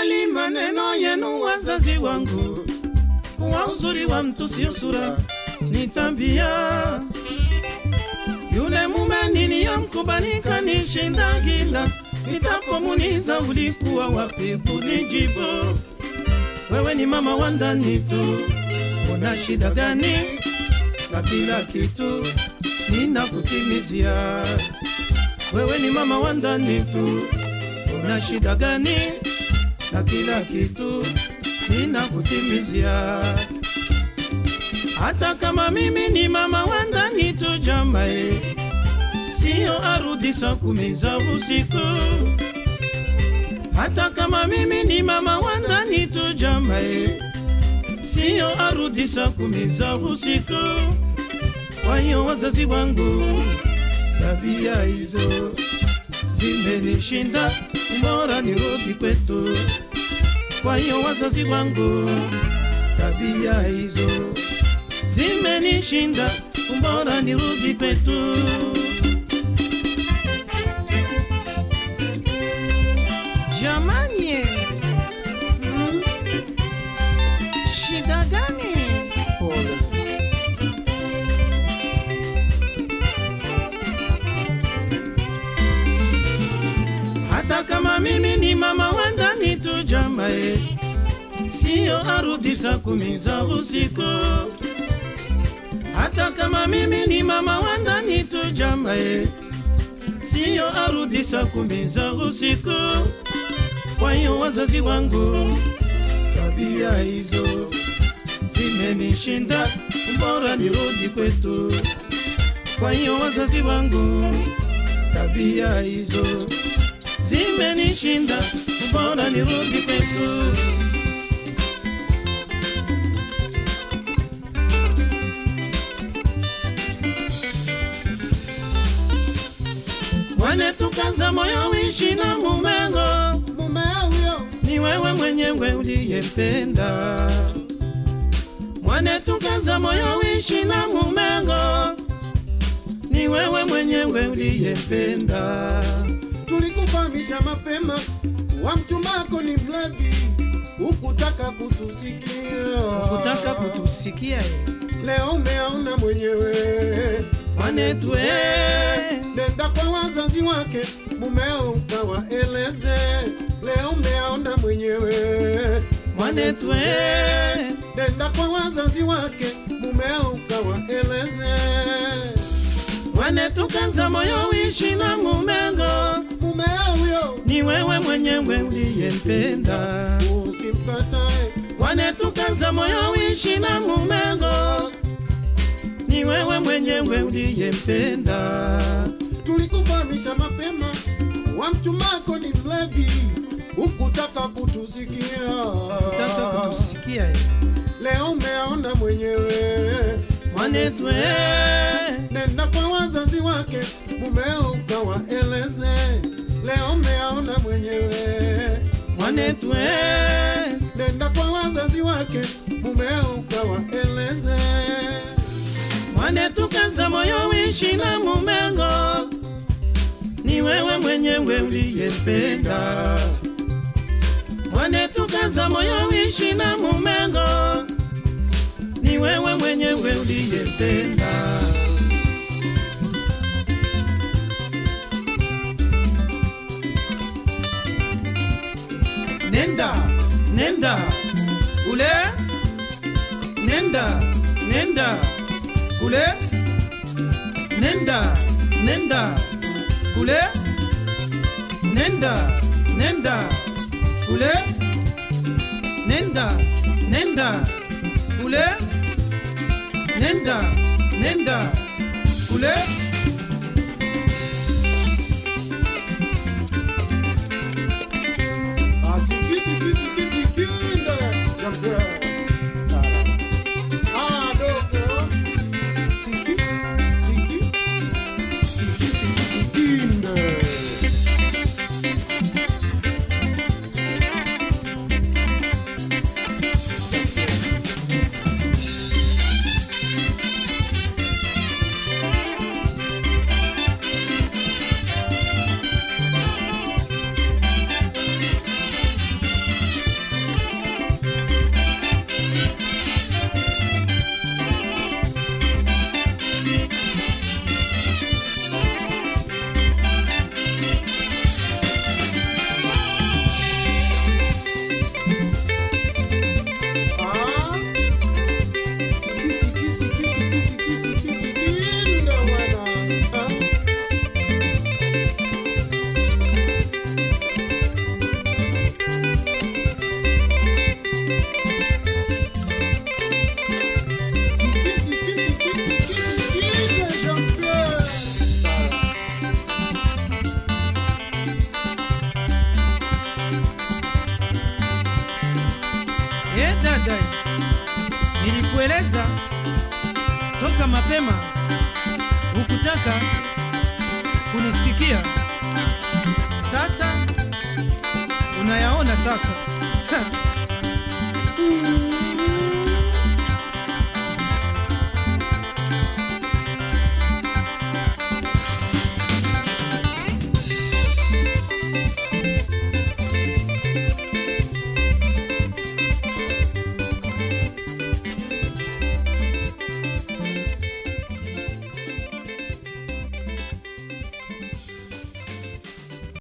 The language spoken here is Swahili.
mbali maneno yenu wazazi wangu, kuwa uzuri wa mtu sio sura, ni tabia. Yule mume niliyomkubalika kanishinda gila, nitapomuniza ulikuwa wapi kunijibu? Wewe ni mama wa ndani tu, una shida gani? Na kila kitu ninakutimizia. Wewe ni mama wa ndani tu, una shida gani? Na kila kitu ninakutimizia. Hata kama mimi ni mama wa ndani tu jambae, sio arudi sa kumi za usiku. Hata kama mimi ni mama wa ndani tu jambae, sio arudi sa kumi za usiku. Kwa hiyo wazazi wangu, tabia hizo zimenishinda, bora nirudi kwetu. Kwa hiyo wazazi wangu, tabia hizo zimenishinda, bora nirudi kwetu. Jamani, hmm? shida gani? Tu jamae, sio arudisa kumiza usiku. Hata kama mimi ni mama wa ndani tu jamae, sio arudisa kumiza kumi usiku. Kwa hiyo wazazi wangu, tabia hizo zimenishinda, bora nirudi kwetu. Kwa hiyo wazazi wangu, tabia hizo zimenishinda, bora nirudi kwetu. Mwane tukaza moyo wishi na mumengo, mume ni wewe mwenyewe uliyempenda. Mwane tukaza moyo wishi na mumengo, ni wewe mwenyewe uliyempenda. Tulikufahamisha mapema, wa mchumbako ni mlevi, hukutaka kutusikia, hukutaka kutusikia leo umeona mwenyewe. Mwane tue, Nenda kwa wazazi wake, mumeo ukawaeleze, leo umeona mwenyewe. Mwanetwe, Nenda kwa wazazi wake, mumeo ukawaeleze, mwane tukaza moyo wishi na mumengo, ni wewe mwenyewe uliyempenda. usimkatae, Wanetukaza moyo wishi na mumengo, ni wewe mwenyewe uliyempenda. tulikufahamisha mapema, wa mchumako ni mlevi, ukutaka kutusikia, Kutaka kutusikia. Leo umeona mwenyewe. Mwane tue, Nenda kwa wazazi wake, mumeo ukawaeleze, leo umeona mwenyewe. mwane tue, Nenda kwa wazazi wake, mumeo ukawaeleze, mwane tukaza moyo wishi na mumengo, ni wewe mwenyewe uliyempenda. Mwane tukaza moyo wishi na mumengo, ni wewe mwenyewe uliyempenda. Nenda, nenda, ule, nenda, nenda, ule, nenda, nenda, ule, nenda, nenda, ule, nenda, nenda, ule, nenda, nenda, ule. kuweza toka mapema, hukutaka kunisikia, sasa unayaona sasa. Hmm.